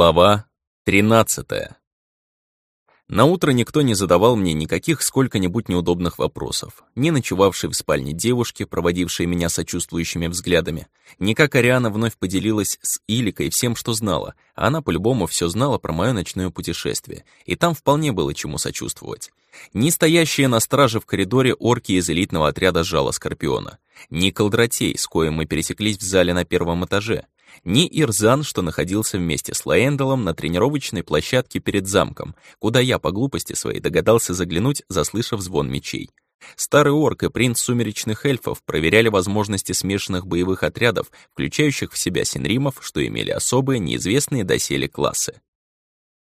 Глава 13. На утро никто не задавал мне никаких сколько-нибудь неудобных вопросов. Ни ночевавшей в спальне девушки, проводившей меня сочувствующими взглядами, ни как Ариана вновь поделилась с Иликой всем, что знала, а она по-любому все знала про мое ночное путешествие, и там вполне было чему сочувствовать. Ни стоящие на страже в коридоре орки из элитного отряда Жала Скорпиона, ни колдратей, с коим мы пересеклись в зале на первом этаже, ни Ирзан, что находился вместе с Лаэндалом на тренировочной площадке перед замком, куда я по глупости своей догадался заглянуть, заслышав звон мечей. Старый орк и принц сумеречных эльфов проверяли возможности смешанных боевых отрядов, включающих в себя синримов, что имели особые, неизвестные доселе классы.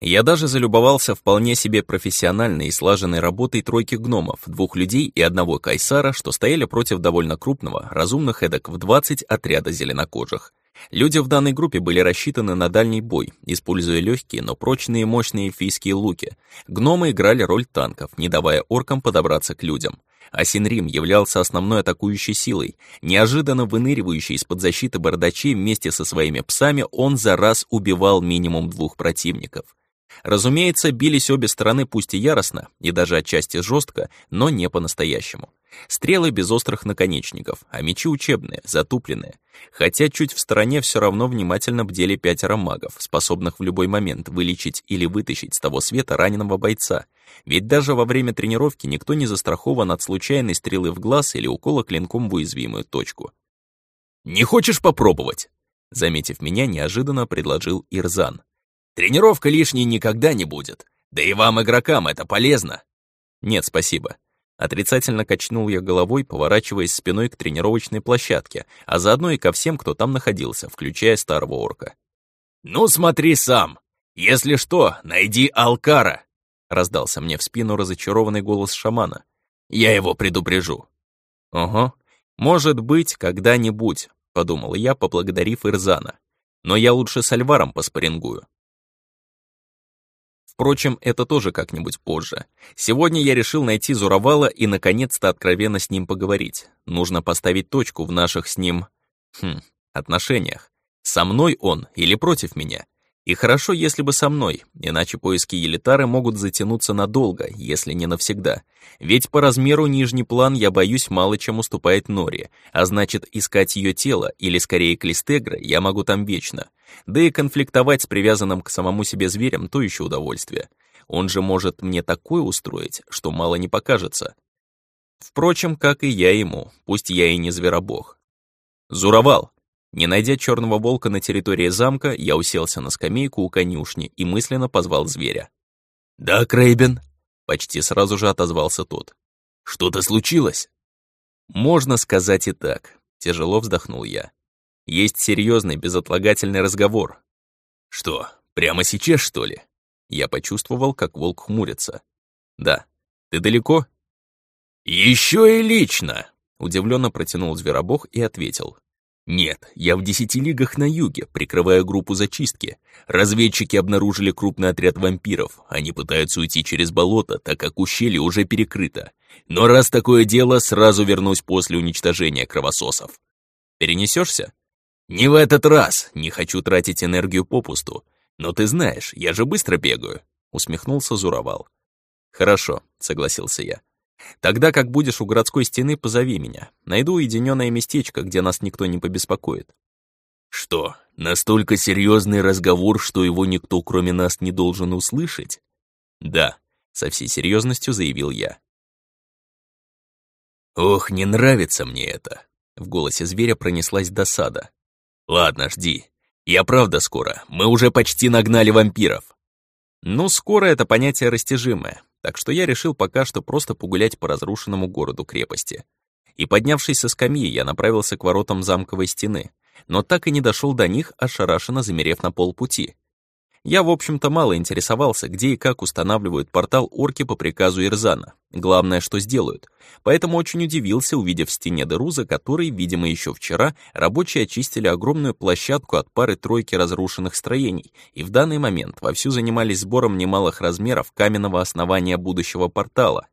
Я даже залюбовался вполне себе профессиональной и слаженной работой тройки гномов, двух людей и одного кайсара, что стояли против довольно крупного, разумных эдак в 20 отряда зеленокожих. Люди в данной группе были рассчитаны на дальний бой, используя легкие, но прочные и мощные эльфийские луки. Гномы играли роль танков, не давая оркам подобраться к людям. А Синрим являлся основной атакующей силой. Неожиданно выныривающий из-под защиты бардачей вместе со своими псами, он за раз убивал минимум двух противников. Разумеется, бились обе стороны пусть и яростно, и даже отчасти жестко, но не по-настоящему. Стрелы без острых наконечников, а мечи учебные, затупленные. Хотя чуть в стороне все равно внимательно бдели пятеро магов, способных в любой момент вылечить или вытащить с того света раненого бойца. Ведь даже во время тренировки никто не застрахован от случайной стрелы в глаз или укола клинком в уязвимую точку. «Не хочешь попробовать?» Заметив меня, неожиданно предложил Ирзан. «Тренировка лишней никогда не будет. Да и вам, игрокам, это полезно». «Нет, спасибо», Отрицательно качнул я головой, поворачиваясь спиной к тренировочной площадке, а заодно и ко всем, кто там находился, включая старого орка. «Ну смотри сам! Если что, найди Алкара!» Раздался мне в спину разочарованный голос шамана. «Я его предупрежу». «Ого, может быть, когда-нибудь», — подумал я, поблагодарив Ирзана. «Но я лучше с Альваром поспорингую». Впрочем, это тоже как-нибудь позже. Сегодня я решил найти Зуровала и наконец-то откровенно с ним поговорить. Нужно поставить точку в наших с ним... Хм, отношениях. Со мной он или против меня? И хорошо, если бы со мной, иначе поиски Елитары могут затянуться надолго, если не навсегда. Ведь по размеру нижний план, я боюсь, мало чем уступает Нори, а значит, искать ее тело, или скорее Клистегра, я могу там вечно. Да и конфликтовать с привязанным к самому себе зверем — то еще удовольствие. Он же может мне такое устроить, что мало не покажется. Впрочем, как и я ему, пусть я и не зверобог. «Зуровал!» Не найдя черного волка на территории замка, я уселся на скамейку у конюшни и мысленно позвал зверя. «Да, Крейбен!» — почти сразу же отозвался тот. «Что-то случилось?» «Можно сказать и так», — тяжело вздохнул я. «Есть серьезный безотлагательный разговор». «Что, прямо сейчас, что ли?» Я почувствовал, как волк хмурится. «Да. Ты далеко?» «Еще и лично!» Удивленно протянул зверобог и ответил. Нет, я в десяти лигах на юге, прикрывая группу зачистки. Разведчики обнаружили крупный отряд вампиров. Они пытаются уйти через болото, так как ущелье уже перекрыто. Но раз такое дело, сразу вернусь после уничтожения кровососов. Перенесешься? Не в этот раз, не хочу тратить энергию попусту. Но ты знаешь, я же быстро бегаю, усмехнулся Зуровал. Хорошо, согласился я. Тогда, как будешь у городской стены, позови меня. Найду уединенное местечко, где нас никто не побеспокоит». «Что, настолько серьезный разговор, что его никто, кроме нас, не должен услышать?» «Да», — со всей серьезностью заявил я. «Ох, не нравится мне это!» В голосе зверя пронеслась досада. «Ладно, жди. Я правда скоро. Мы уже почти нагнали вампиров». «Ну, скоро это понятие растяжимое так что я решил пока что просто погулять по разрушенному городу-крепости. И поднявшись со скамьи, я направился к воротам замковой стены, но так и не дошел до них, ошарашенно замерев на полпути. Я, в общем-то, мало интересовался, где и как устанавливают портал орки по приказу Ирзана. Главное, что сделают. Поэтому очень удивился, увидев в стене дыру, за которой, видимо, еще вчера, рабочие очистили огромную площадку от пары-тройки разрушенных строений, и в данный момент вовсю занимались сбором немалых размеров каменного основания будущего портала.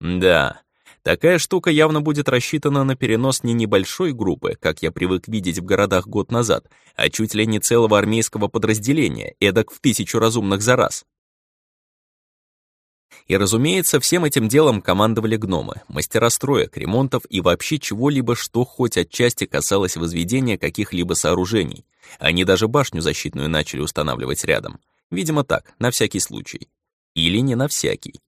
Да, Такая штука явно будет рассчитана на перенос не небольшой группы, как я привык видеть в городах год назад, а чуть ли не целого армейского подразделения, эдак в тысячу разумных за раз. И, разумеется, всем этим делом командовали гномы, мастера строек, ремонтов и вообще чего-либо, что хоть отчасти касалось возведения каких-либо сооружений. Они даже башню защитную начали устанавливать рядом. Видимо так, на всякий случай. Или не на всякий.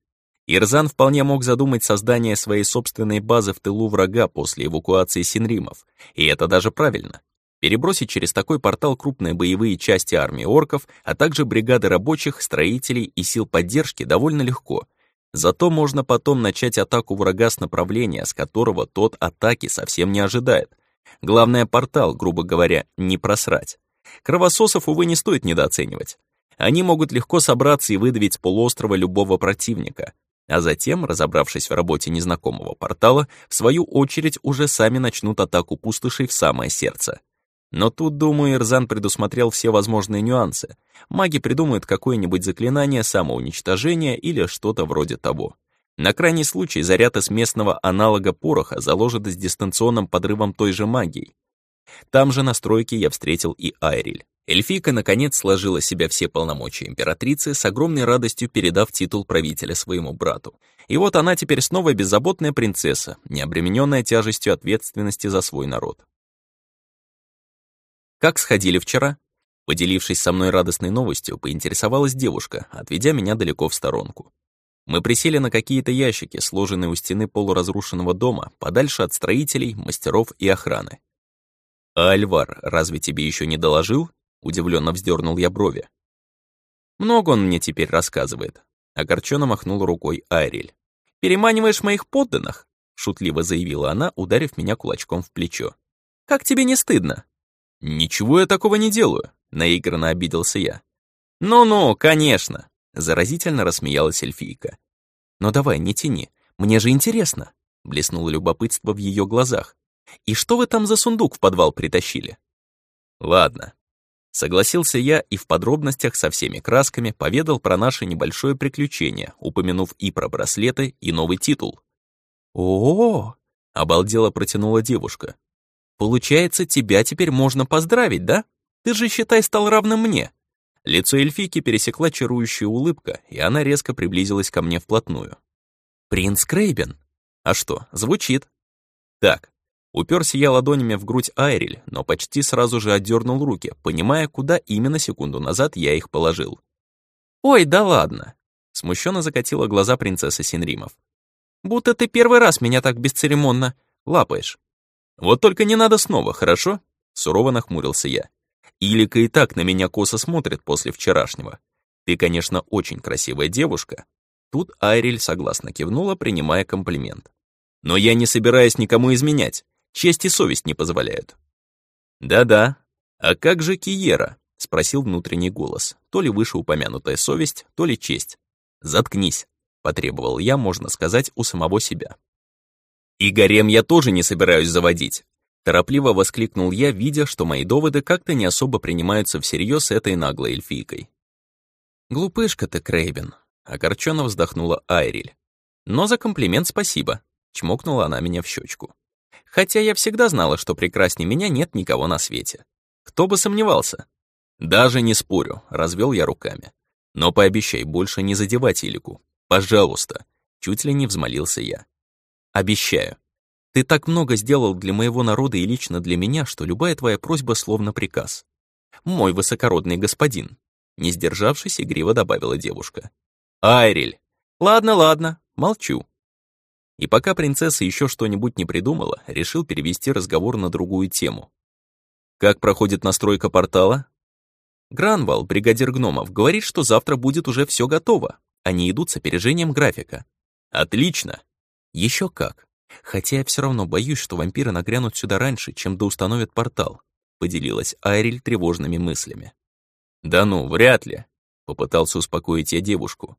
Ирзан вполне мог задумать создание своей собственной базы в тылу врага после эвакуации Синримов, и это даже правильно. Перебросить через такой портал крупные боевые части армии орков, а также бригады рабочих, строителей и сил поддержки довольно легко. Зато можно потом начать атаку врага с направления, с которого тот атаки совсем не ожидает. Главное, портал, грубо говоря, не просрать. Кровососов, увы, не стоит недооценивать. Они могут легко собраться и выдавить с полуострова любого противника, а затем, разобравшись в работе незнакомого портала, в свою очередь уже сами начнут атаку пустошей в самое сердце. Но тут, думаю, Ирзан предусмотрел все возможные нюансы. Маги придумают какое-нибудь заклинание самоуничтожения или что-то вроде того. На крайний случай заряд из местного аналога пороха заложит с дистанционным подрывом той же магии. Там же на стройке я встретил и Айриль. Эльфийка наконец сложила себя все полномочия императрицы, с огромной радостью передав титул правителя своему брату. И вот она теперь снова беззаботная принцесса, не обремененная тяжестью ответственности за свой народ. Как сходили вчера? Поделившись со мной радостной новостью, поинтересовалась девушка, отведя меня далеко в сторонку. Мы присели на какие-то ящики, сложенные у стены полуразрушенного дома, подальше от строителей, мастеров и охраны. «А Альвар разве тебе еще не доложил?» Удивленно вздернул я брови. «Много он мне теперь рассказывает», — огорченно махнул рукой Айриль. «Переманиваешь моих подданных?» — шутливо заявила она, ударив меня кулачком в плечо. «Как тебе не стыдно?» «Ничего я такого не делаю», — наигранно обиделся я. «Ну-ну, конечно», — заразительно рассмеялась эльфийка. «Но давай, не тяни, мне же интересно», — блеснуло любопытство в ее глазах. «И что вы там за сундук в подвал притащили?» «Ладно, Согласился я и в подробностях со всеми красками поведал про наше небольшое приключение, упомянув и про браслеты, и новый титул. «О-о-о!» — обалдело протянула девушка. «Получается, тебя теперь можно поздравить, да? Ты же, считай, стал равным мне». Лицо эльфийки пересекла чарующая улыбка, и она резко приблизилась ко мне вплотную. «Принц Крейбен?» «А что, звучит?» «Так, Уперся я ладонями в грудь Айриль, но почти сразу же отдернул руки, понимая, куда именно секунду назад я их положил. «Ой, да ладно!» — смущенно закатила глаза принцесса Синримов. «Будто ты первый раз меня так бесцеремонно лапаешь. Вот только не надо снова, хорошо?» — сурово нахмурился я. «Илика и так на меня косо смотрит после вчерашнего. Ты, конечно, очень красивая девушка». Тут Айриль согласно кивнула, принимая комплимент. «Но я не собираюсь никому изменять. Честь и совесть не позволяют. Да-да. А как же Киера? Спросил внутренний голос. То ли вышеупомянутая совесть, то ли честь. Заткнись, потребовал я, можно сказать, у самого себя. И гарем я тоже не собираюсь заводить. Торопливо воскликнул я, видя, что мои доводы как-то не особо принимаются всерьез этой наглой эльфийкой. «Глупышка ты, Крейбен», — огорченно вздохнула Айриль. «Но за комплимент спасибо», — чмокнула она меня в щечку. Хотя я всегда знала, что прекраснее меня нет никого на свете. Кто бы сомневался? Даже не спорю, развел я руками. Но пообещай больше не задевать Илику. Пожалуйста. Чуть ли не взмолился я. Обещаю. Ты так много сделал для моего народа и лично для меня, что любая твоя просьба словно приказ. Мой высокородный господин. Не сдержавшись, игриво добавила девушка. Айриль. Ладно, ладно, молчу. И пока принцесса еще что-нибудь не придумала, решил перевести разговор на другую тему. «Как проходит настройка портала?» Гранвал, бригадир гномов, говорит, что завтра будет уже все готово. Они идут с опережением графика. «Отлично!» Еще как. Хотя я все равно боюсь, что вампиры нагрянут сюда раньше, чем доустановят портал», — поделилась Айриль тревожными мыслями. «Да ну, вряд ли», — попытался успокоить я девушку.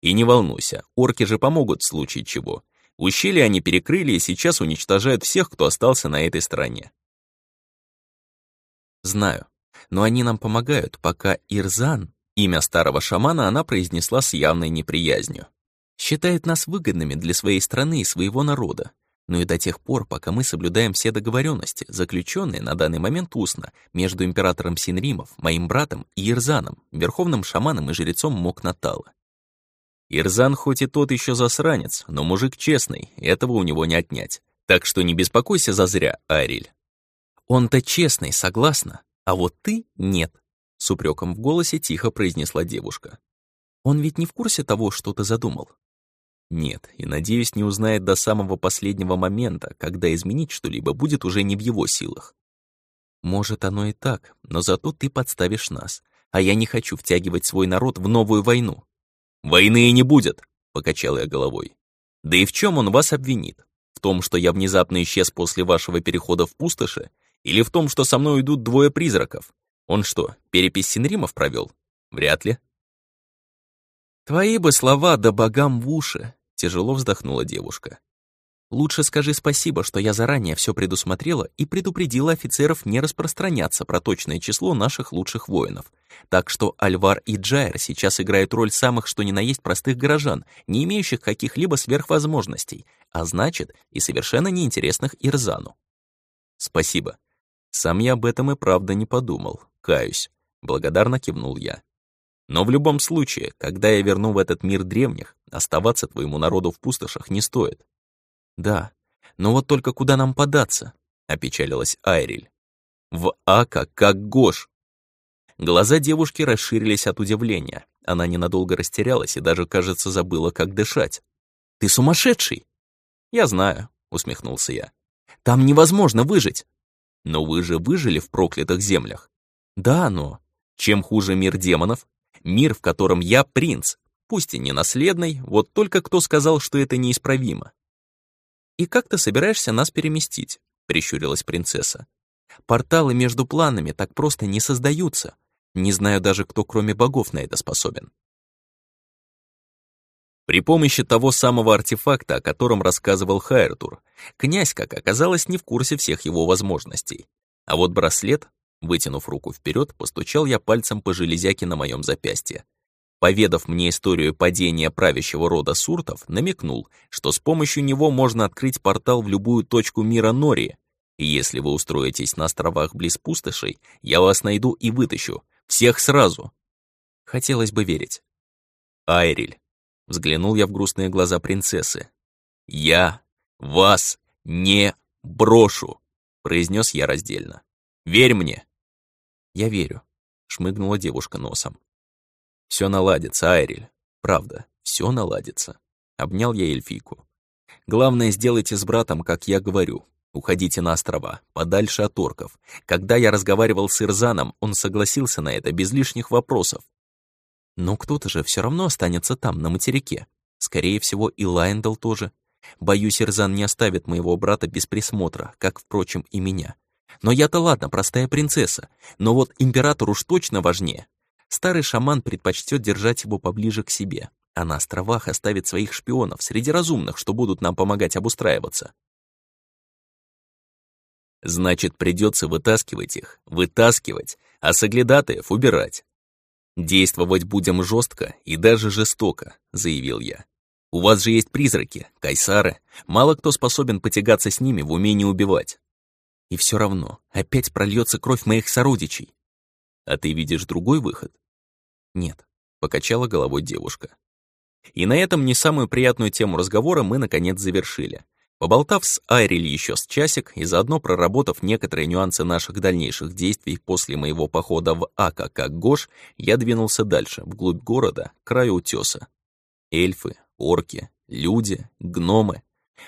«И не волнуйся, орки же помогут в случае чего. Ущелье они перекрыли и сейчас уничтожают всех, кто остался на этой стороне. Знаю, но они нам помогают, пока Ирзан, имя старого шамана, она произнесла с явной неприязнью. Считают нас выгодными для своей страны и своего народа. Но и до тех пор, пока мы соблюдаем все договоренности, заключенные на данный момент устно, между императором Синримов, моим братом и Ирзаном, верховным шаманом и жрецом Мокнатала. Ирзан хоть и тот еще засранец, но мужик честный, этого у него не отнять. Так что не беспокойся зазря, Ариль. Он-то честный, согласна, а вот ты — нет, — с упреком в голосе тихо произнесла девушка. Он ведь не в курсе того, что ты задумал. Нет, и, надеюсь, не узнает до самого последнего момента, когда изменить что-либо будет уже не в его силах. Может, оно и так, но зато ты подставишь нас, а я не хочу втягивать свой народ в новую войну. «Войны и не будет», — покачал я головой. «Да и в чем он вас обвинит? В том, что я внезапно исчез после вашего перехода в пустоши? Или в том, что со мной идут двое призраков? Он что, перепись Синримов провел? Вряд ли». «Твои бы слова да богам в уши», Тяжело вздохнула девушка. Лучше скажи спасибо, что я заранее все предусмотрела и предупредила офицеров не распространяться про точное число наших лучших воинов. Так что Альвар и Джайр сейчас играют роль самых что ни на есть простых горожан, не имеющих каких-либо сверхвозможностей, а значит, и совершенно неинтересных Ирзану. Спасибо. Сам я об этом и правда не подумал, каюсь. Благодарно кивнул я. Но в любом случае, когда я верну в этот мир древних, оставаться твоему народу в пустошах не стоит. Да, но вот только куда нам податься? Опечалилась Айриль. В Ака, как Гош. Глаза девушки расширились от удивления. Она ненадолго растерялась и даже, кажется, забыла, как дышать. «Ты сумасшедший!» «Я знаю», — усмехнулся я. «Там невозможно выжить!» «Но вы же выжили в проклятых землях!» «Да, но...» «Чем хуже мир демонов, Мир, в котором я принц, пусть и не наследный, вот только кто сказал, что это неисправимо. «И как ты собираешься нас переместить?» — прищурилась принцесса. «Порталы между планами так просто не создаются. Не знаю даже, кто кроме богов на это способен». При помощи того самого артефакта, о котором рассказывал Хайртур, князь, как оказалось, не в курсе всех его возможностей. А вот браслет Вытянув руку вперед, постучал я пальцем по железяке на моем запястье. Поведав мне историю падения правящего рода Суртов, намекнул, что с помощью него можно открыть портал в любую точку мира Нори. И если вы устроитесь на островах близ пустошей, я вас найду и вытащу. Всех сразу. Хотелось бы верить. Айриль. Взглянул я в грустные глаза принцессы. «Я вас не брошу», — произнес я раздельно. «Верь мне, «Я верю», — шмыгнула девушка носом. «Все наладится, Айриль. Правда, все наладится». Обнял я эльфийку. «Главное, сделайте с братом, как я говорю. Уходите на острова, подальше от орков. Когда я разговаривал с Ирзаном, он согласился на это без лишних вопросов. Но кто-то же все равно останется там, на материке. Скорее всего, и Лайндал тоже. Боюсь, Ирзан не оставит моего брата без присмотра, как, впрочем, и меня. Но я-то ладно, простая принцесса. Но вот император уж точно важнее. Старый шаман предпочтет держать его поближе к себе, а на островах оставит своих шпионов среди разумных, что будут нам помогать обустраиваться. Значит, придется вытаскивать их, вытаскивать, а соглядатаев убирать. Действовать будем жестко и даже жестоко, заявил я. У вас же есть призраки, кайсары. Мало кто способен потягаться с ними в умении убивать. И все равно опять прольется кровь моих сородичей. А ты видишь другой выход? Нет, покачала головой девушка. И на этом не самую приятную тему разговора мы наконец завершили. Поболтав с Айриль еще с часик и заодно проработав некоторые нюансы наших дальнейших действий после моего похода в Ака как Гош, я двинулся дальше, вглубь города, к краю утеса. Эльфы, орки, люди, гномы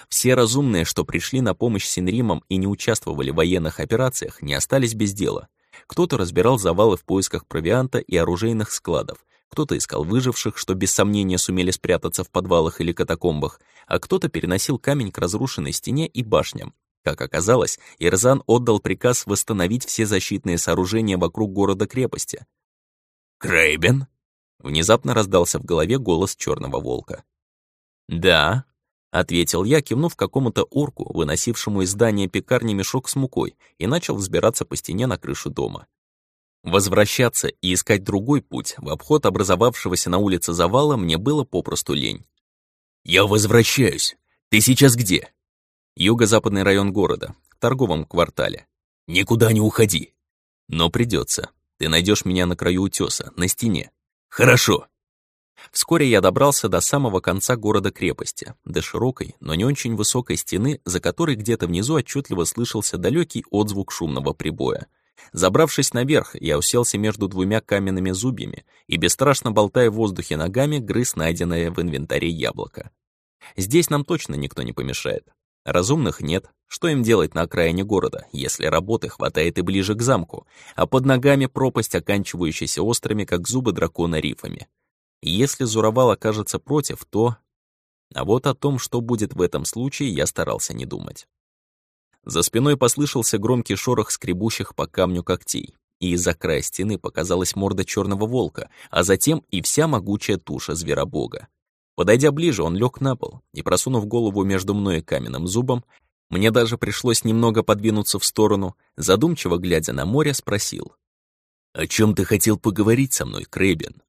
все разумные, что пришли на помощь Синримам и не участвовали в военных операциях, не остались без дела. Кто-то разбирал завалы в поисках провианта и оружейных складов, кто-то искал выживших, что без сомнения сумели спрятаться в подвалах или катакомбах, а кто-то переносил камень к разрушенной стене и башням. Как оказалось, Ирзан отдал приказ восстановить все защитные сооружения вокруг города-крепости. «Крейбен?» — внезапно раздался в голове голос черного волка. «Да», Ответил я, кивнув какому-то орку, выносившему из здания пекарни мешок с мукой, и начал взбираться по стене на крышу дома. Возвращаться и искать другой путь в обход образовавшегося на улице завала мне было попросту лень. «Я возвращаюсь. Ты сейчас где?» «Юго-западный район города, в торговом квартале». «Никуда не уходи». «Но придется. Ты найдешь меня на краю утеса, на стене». «Хорошо». Вскоре я добрался до самого конца города-крепости, до широкой, но не очень высокой стены, за которой где-то внизу отчетливо слышался далекий отзвук шумного прибоя. Забравшись наверх, я уселся между двумя каменными зубьями и, бесстрашно болтая в воздухе ногами, грыз найденное в инвентаре яблоко. Здесь нам точно никто не помешает. Разумных нет. Что им делать на окраине города, если работы хватает и ближе к замку, а под ногами пропасть, оканчивающаяся острыми, как зубы дракона, рифами? Если Зуровал окажется против, то... А вот о том, что будет в этом случае, я старался не думать. За спиной послышался громкий шорох скребущих по камню когтей, и из-за края стены показалась морда черного волка, а затем и вся могучая туша зверобога. Подойдя ближе, он лег на пол и, просунув голову между мной и каменным зубом, мне даже пришлось немного подвинуться в сторону, задумчиво глядя на море, спросил. «О чем ты хотел поговорить со мной, Крэбин?»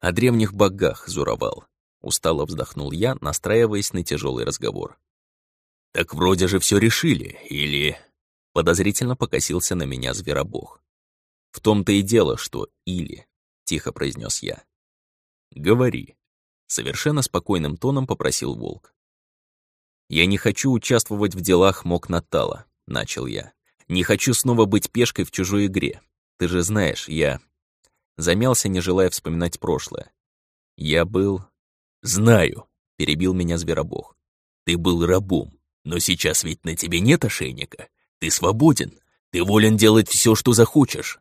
«О древних богах, Зуровал», — устало вздохнул я, настраиваясь на тяжелый разговор. «Так вроде же все решили, или...» Подозрительно покосился на меня зверобог. «В том-то и дело, что «или», — тихо произнес я. «Говори», — совершенно спокойным тоном попросил волк. «Я не хочу участвовать в делах Мок Натала», — начал я. «Не хочу снова быть пешкой в чужой игре. Ты же знаешь, я...» Замялся, не желая вспоминать прошлое. «Я был...» «Знаю», — перебил меня зверобог. «Ты был рабом. Но сейчас ведь на тебе нет ошейника. Ты свободен. Ты волен делать все, что захочешь.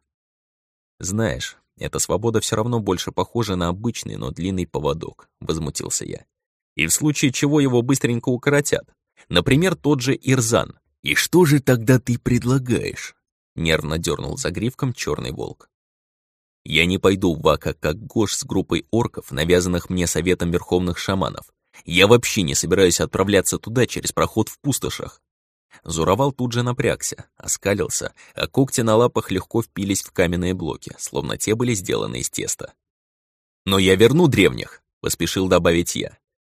Знаешь, эта свобода все равно больше похожа на обычный, но длинный поводок, возмутился я. И в случае чего его быстренько укоротят. Например, тот же Ирзан. И что же тогда ты предлагаешь? Нервно дернул за гривком черный волк. Я не пойду в Вака как Гош с группой орков, навязанных мне советом верховных шаманов. Я вообще не собираюсь отправляться туда через проход в пустошах. Зуровал тут же напрягся, оскалился, а когти на лапах легко впились в каменные блоки, словно те были сделаны из теста. «Но я верну древних», — поспешил добавить я.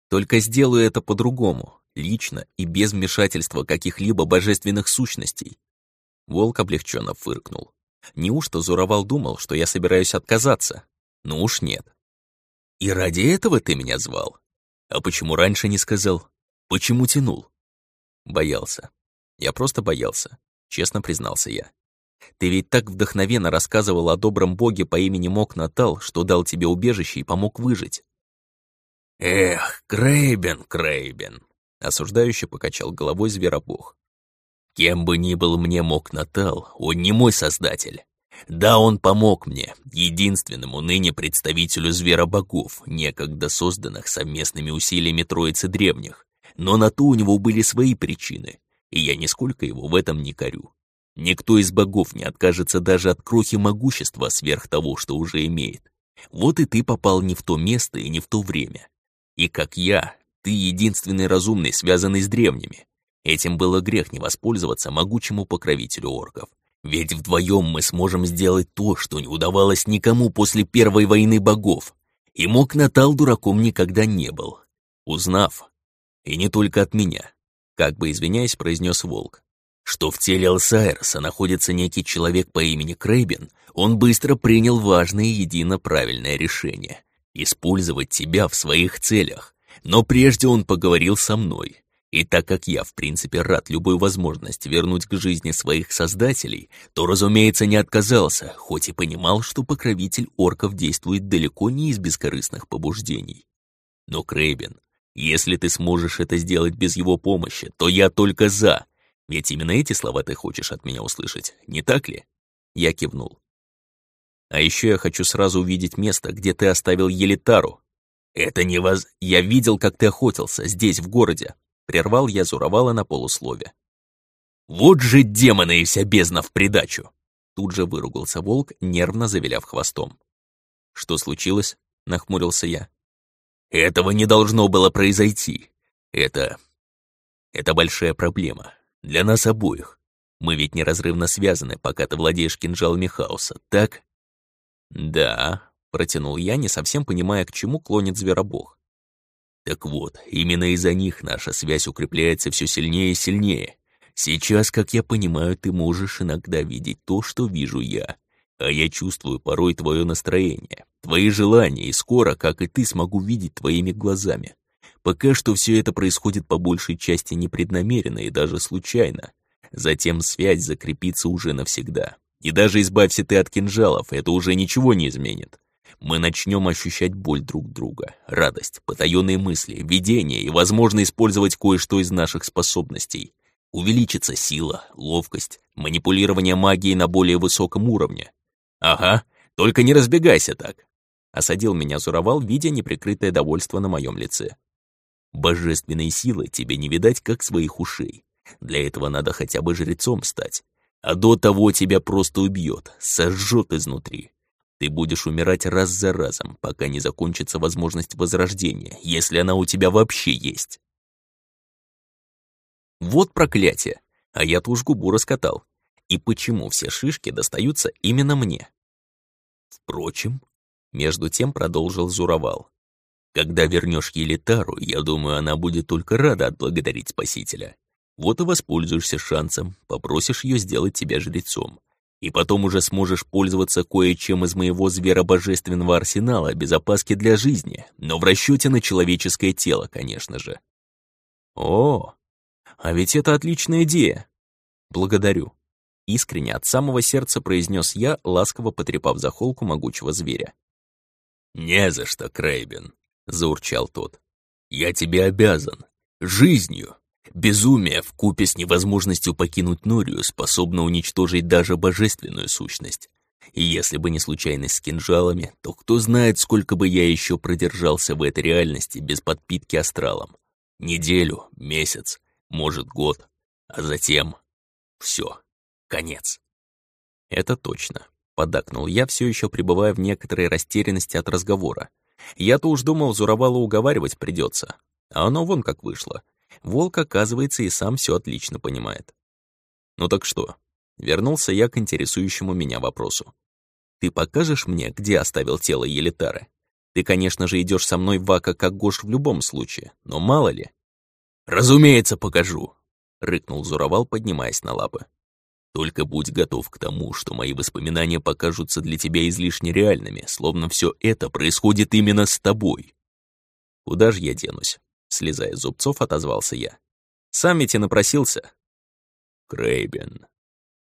«Только сделаю это по-другому, лично и без вмешательства каких-либо божественных сущностей». Волк облегченно фыркнул. Неужто Зуровал думал, что я собираюсь отказаться? Ну уж нет. «И ради этого ты меня звал?» А почему раньше не сказал? Почему тянул? Боялся. Я просто боялся, честно признался я. Ты ведь так вдохновенно рассказывал о добром боге по имени Мок Натал, что дал тебе убежище и помог выжить. Эх, Крейбен, Крейбен, осуждающе покачал головой зверобог. Кем бы ни был мне Мок Натал, он не мой создатель. Да, он помог мне, единственному ныне представителю зверобогов, некогда созданных совместными усилиями Троицы Древних. Но на то у него были свои причины, и я нисколько его в этом не корю. Никто из богов не откажется даже от крохи могущества сверх того, что уже имеет. Вот и ты попал не в то место и не в то время. И как я, ты единственный разумный, связанный с древними. Этим было грех не воспользоваться могучему покровителю орков. Ведь вдвоем мы сможем сделать то, что не удавалось никому после Первой войны богов. И мог Натал дураком никогда не был. Узнав, и не только от меня, как бы извиняясь, произнес Волк, что в теле Алсайерса находится некий человек по имени Крейбен, он быстро принял важное и едино правильное решение — использовать тебя в своих целях. Но прежде он поговорил со мной, и так как я, в принципе, рад любой возможности вернуть к жизни своих создателей, то, разумеется, не отказался, хоть и понимал, что покровитель орков действует далеко не из бескорыстных побуждений. Но, Крейбен, если ты сможешь это сделать без его помощи, то я только за. Ведь именно эти слова ты хочешь от меня услышать, не так ли? Я кивнул. А еще я хочу сразу увидеть место, где ты оставил Елитару. Это не воз... Я видел, как ты охотился здесь, в городе, Прервал я Зуровала на полуслове. «Вот же демоны и вся бездна в придачу!» Тут же выругался волк, нервно завиляв хвостом. «Что случилось?» — нахмурился я. «Этого не должно было произойти. Это... это большая проблема. Для нас обоих. Мы ведь неразрывно связаны, пока ты владеешь кинжалами хаоса, так?» «Да», — протянул я, не совсем понимая, к чему клонит зверобог. Так вот, именно из-за них наша связь укрепляется все сильнее и сильнее. Сейчас, как я понимаю, ты можешь иногда видеть то, что вижу я. А я чувствую порой твое настроение, твои желания, и скоро, как и ты, смогу видеть твоими глазами. Пока что все это происходит по большей части непреднамеренно и даже случайно. Затем связь закрепится уже навсегда. И даже избавься ты от кинжалов, это уже ничего не изменит. Мы начнем ощущать боль друг друга, радость, потаенные мысли, видение и, возможно, использовать кое-что из наших способностей. Увеличится сила, ловкость, манипулирование магией на более высоком уровне. Ага, только не разбегайся так. Осадил меня Зуровал, видя неприкрытое довольство на моем лице. Божественной силы тебе не видать, как своих ушей. Для этого надо хотя бы жрецом стать. А до того тебя просто убьет, сожжет изнутри. Ты будешь умирать раз за разом, пока не закончится возможность возрождения, если она у тебя вообще есть. Вот проклятие! А я-то уж губу раскатал. И почему все шишки достаются именно мне? Впрочем, между тем продолжил Зуровал. Когда вернешь Елитару, я думаю, она будет только рада отблагодарить Спасителя. Вот и воспользуешься шансом, попросишь ее сделать тебя жрецом. И потом уже сможешь пользоваться кое-чем из моего зверобожественного арсенала без опаски для жизни, но в расчете на человеческое тело, конечно же. О, а ведь это отличная идея. Благодарю. Искренне от самого сердца произнес я, ласково потрепав за холку могучего зверя. «Не за что, Крейбен», — заурчал тот. «Я тебе обязан. Жизнью. Безумие в купе с невозможностью покинуть Норию способно уничтожить даже божественную сущность. И если бы не случайность с кинжалами, то кто знает, сколько бы я еще продержался в этой реальности без подпитки астралом. Неделю, месяц, может год, а затем все, конец. Это точно, поддакнул я, все еще пребывая в некоторой растерянности от разговора. Я-то уж думал, Зуровала уговаривать придется, а оно вон как вышло. Волк, оказывается, и сам все отлично понимает. Ну так что? Вернулся я к интересующему меня вопросу. Ты покажешь мне, где оставил тело Елитары? Ты, конечно же, идешь со мной в Ака как Гош в любом случае, но мало ли. Разумеется, покажу, рыкнул Зуровал, поднимаясь на лапы. Только будь готов к тому, что мои воспоминания покажутся для тебя излишне реальными, словно все это происходит именно с тобой. Куда же я денусь? Слезая зубцов, отозвался я. «Сам ведь и напросился». «Крейбен,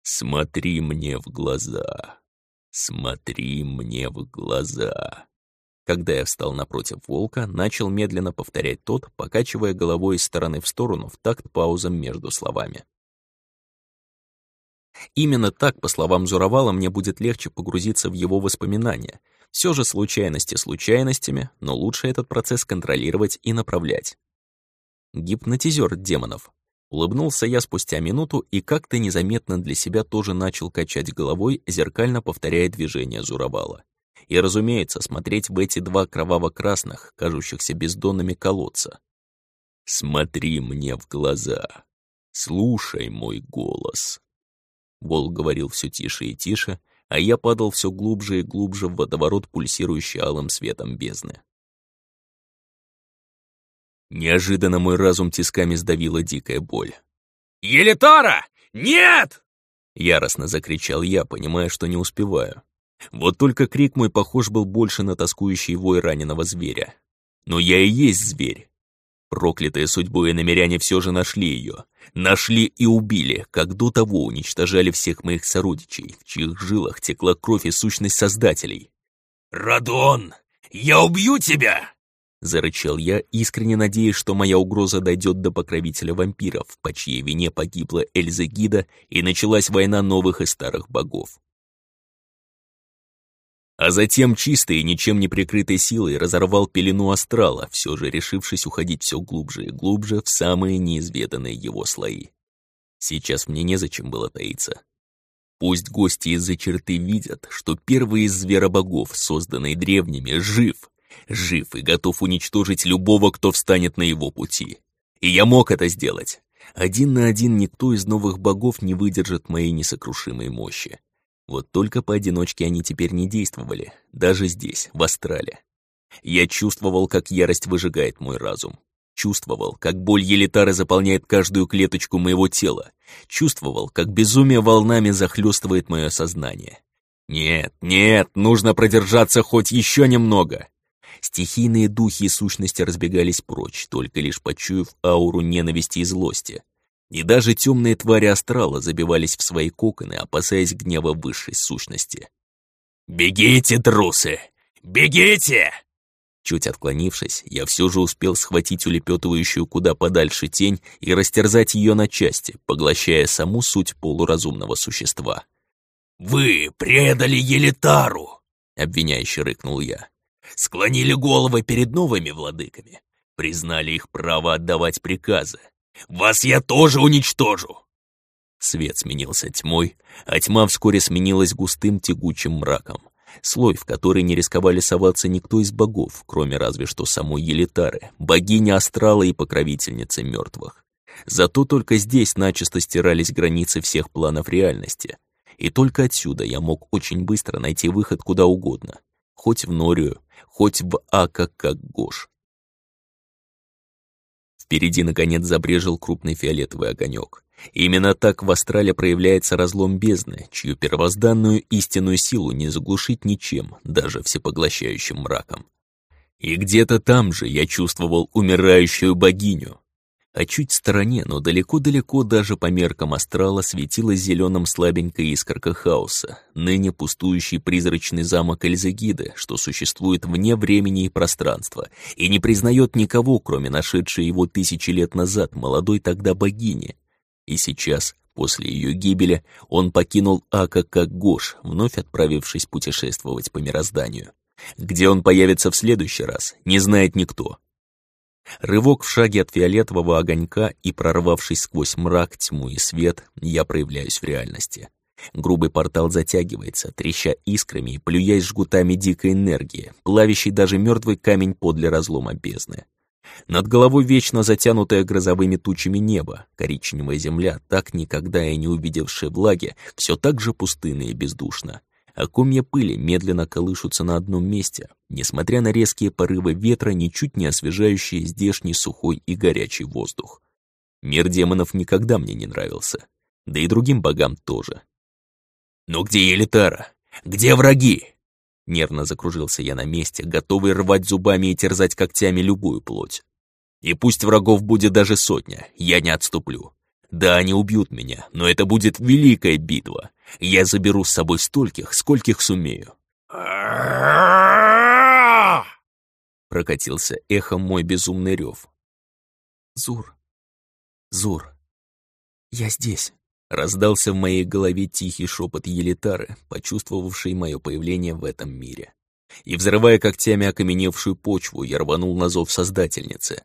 смотри мне в глаза. Смотри мне в глаза». Когда я встал напротив волка, начал медленно повторять тот, покачивая головой из стороны в сторону в такт паузам между словами. Именно так, по словам Зуровала, мне будет легче погрузиться в его воспоминания — все же случайности случайностями, но лучше этот процесс контролировать и направлять. Гипнотизер демонов. Улыбнулся я спустя минуту и как-то незаметно для себя тоже начал качать головой, зеркально повторяя движение Зуровала. И, разумеется, смотреть в эти два кроваво-красных, кажущихся бездонными колодца. «Смотри мне в глаза, слушай мой голос». Волк говорил все тише и тише, а я падал все глубже и глубже в водоворот, пульсирующий алым светом бездны. Неожиданно мой разум тисками сдавила дикая боль. «Елитара! Нет!» Яростно закричал я, понимая, что не успеваю. Вот только крик мой похож был больше на тоскующий вой раненого зверя. Но я и есть зверь. Проклятые судьбой намеряне все же нашли ее. Нашли и убили, как до того уничтожали всех моих сородичей, в чьих жилах текла кровь и сущность создателей. «Радон, я убью тебя!» Зарычал я, искренне надеясь, что моя угроза дойдет до покровителя вампиров, по чьей вине погибла Эльза Гида, и началась война новых и старых богов. А затем чистой и ничем не прикрытой силой разорвал пелену астрала, все же решившись уходить все глубже и глубже в самые неизведанные его слои. Сейчас мне незачем было таиться. Пусть гости из-за черты видят, что первый из зверобогов, созданный древними, жив, жив и готов уничтожить любого, кто встанет на его пути. И я мог это сделать. Один на один никто из новых богов не выдержит моей несокрушимой мощи. Вот только поодиночке они теперь не действовали, даже здесь, в Астрале. Я чувствовал, как ярость выжигает мой разум. Чувствовал, как боль елитары заполняет каждую клеточку моего тела. Чувствовал, как безумие волнами захлестывает мое сознание. Нет, нет, нужно продержаться хоть еще немного. Стихийные духи и сущности разбегались прочь, только лишь почуяв ауру ненависти и злости. И даже темные твари астрала забивались в свои коконы, опасаясь гнева высшей сущности. «Бегите, трусы! Бегите!» Чуть отклонившись, я все же успел схватить улепетывающую куда подальше тень и растерзать ее на части, поглощая саму суть полуразумного существа. «Вы предали Елитару!» — обвиняюще рыкнул я. «Склонили головы перед новыми владыками, признали их право отдавать приказы. Вас я тоже уничтожу!» Свет сменился тьмой, а тьма вскоре сменилась густым тягучим мраком слой, в который не рисковали соваться никто из богов, кроме разве что самой Елитары, богиня астрала и покровительницы мертвых. Зато только здесь начисто стирались границы всех планов реальности. И только отсюда я мог очень быстро найти выход куда угодно. Хоть в Норию, хоть в Ака как Гош. Впереди, наконец, забрежил крупный фиолетовый огонек. Именно так в астрале проявляется разлом бездны, чью первозданную истинную силу не заглушить ничем, даже всепоглощающим мраком. И где-то там же я чувствовал умирающую богиню. А чуть в стороне, но далеко-далеко даже по меркам астрала светилась зеленым слабенькая искорка хаоса, ныне пустующий призрачный замок Эльзегиды, что существует вне времени и пространства, и не признает никого, кроме нашедшей его тысячи лет назад молодой тогда богини, и сейчас, после ее гибели, он покинул Ака как Гош, вновь отправившись путешествовать по мирозданию. Где он появится в следующий раз, не знает никто. Рывок в шаге от фиолетового огонька и прорвавшись сквозь мрак, тьму и свет, я проявляюсь в реальности. Грубый портал затягивается, треща искрами и плюясь жгутами дикой энергии, плавящий даже мертвый камень подле разлома бездны. Над головой вечно затянутое грозовыми тучами небо, коричневая земля, так никогда и не увидевшая влаги, все так же пустынно и бездушно. А комья пыли медленно колышутся на одном месте, несмотря на резкие порывы ветра, ничуть не освежающие здешний сухой и горячий воздух. Мир демонов никогда мне не нравился, да и другим богам тоже. «Но где Елитара? Где враги?» Нервно закружился я на месте, готовый рвать зубами и терзать когтями любую плоть. И пусть врагов будет даже сотня, я не отступлю. Да, они убьют меня, но это будет великая битва. Я заберу с собой стольких, скольких сумею. Прокатился эхом мой безумный рев. Зур, Зур, я здесь. Раздался в моей голове тихий шепот Елитары, почувствовавшей мое появление в этом мире. И, взрывая когтями окаменевшую почву, я рванул на зов Создательницы.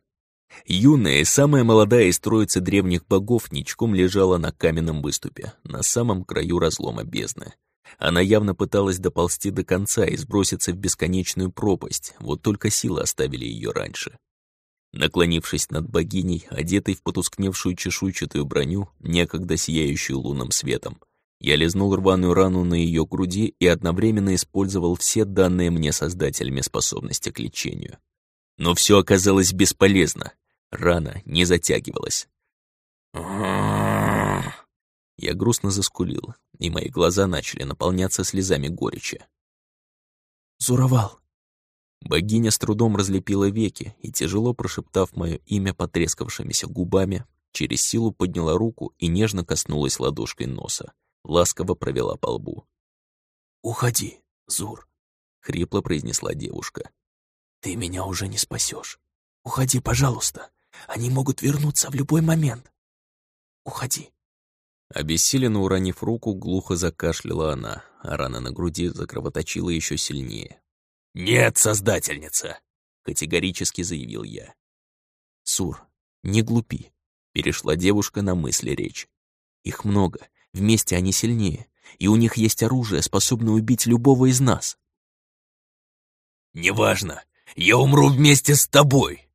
Юная самая молодая из троицы древних богов ничком лежала на каменном выступе, на самом краю разлома бездны. Она явно пыталась доползти до конца и сброситься в бесконечную пропасть, вот только силы оставили ее раньше. Наклонившись над богиней, одетой в потускневшую чешуйчатую броню, некогда сияющую лунным светом, я лизнул рваную рану на ее груди и одновременно использовал все данные мне создателями способности к лечению. Но все оказалось бесполезно. Рана не затягивалась. Я грустно заскулил, и мои глаза начали наполняться слезами горечи. «Зуровал!» Богиня с трудом разлепила веки и, тяжело прошептав мое имя потрескавшимися губами, через силу подняла руку и нежно коснулась ладошкой носа, ласково провела по лбу. «Уходи, Зур», — хрипло произнесла девушка. «Ты меня уже не спасешь. Уходи, пожалуйста. Они могут вернуться в любой момент. Уходи». Обессиленно уронив руку, глухо закашляла она, а рана на груди закровоточила еще сильнее. «Нет, Создательница!» — категорически заявил я. «Сур, не глупи», — перешла девушка на мысли речь. «Их много, вместе они сильнее, и у них есть оружие, способное убить любого из нас». «Неважно, я умру вместе с тобой!»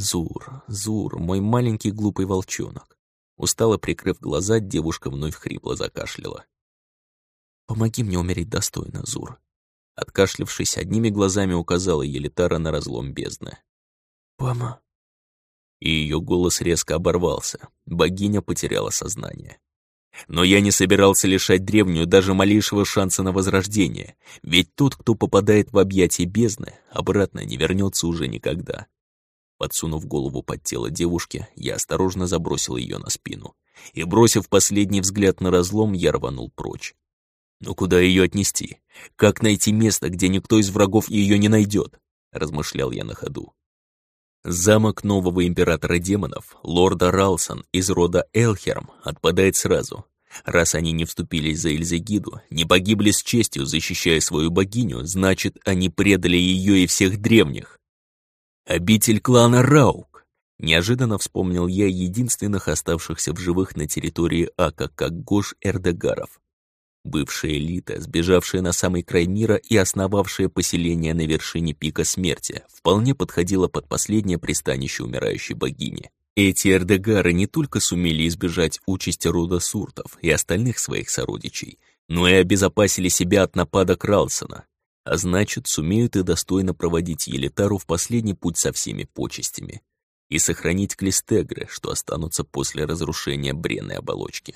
«Зур, Зур, мой маленький глупый волчонок!» Устало прикрыв глаза, девушка вновь хрипло закашляла. «Помоги мне умереть достойно, Зур. Откашлившись, одними глазами указала Елитара на разлом бездны. «Пама». И ее голос резко оборвался. Богиня потеряла сознание. Но я не собирался лишать древнюю даже малейшего шанса на возрождение, ведь тот, кто попадает в объятия бездны, обратно не вернется уже никогда. Подсунув голову под тело девушки, я осторожно забросил ее на спину. И, бросив последний взгляд на разлом, я рванул прочь. Но куда ее отнести? Как найти место, где никто из врагов ее не найдет? Размышлял я на ходу. Замок нового императора демонов, лорда Ралсон из рода Элхерм, отпадает сразу. Раз они не вступились за Эльзегиду, не погибли с честью, защищая свою богиню, значит, они предали ее и всех древних. Обитель клана Раук. Неожиданно вспомнил я единственных оставшихся в живых на территории Ака как Гош Эрдегаров. Бывшая элита, сбежавшая на самый край мира и основавшая поселение на вершине пика смерти, вполне подходила под последнее пристанище умирающей богини. Эти эрдегары не только сумели избежать участи рода Суртов и остальных своих сородичей, но и обезопасили себя от напада Кралсона, а значит, сумеют и достойно проводить Елитару в последний путь со всеми почестями и сохранить клистегры, что останутся после разрушения бренной оболочки.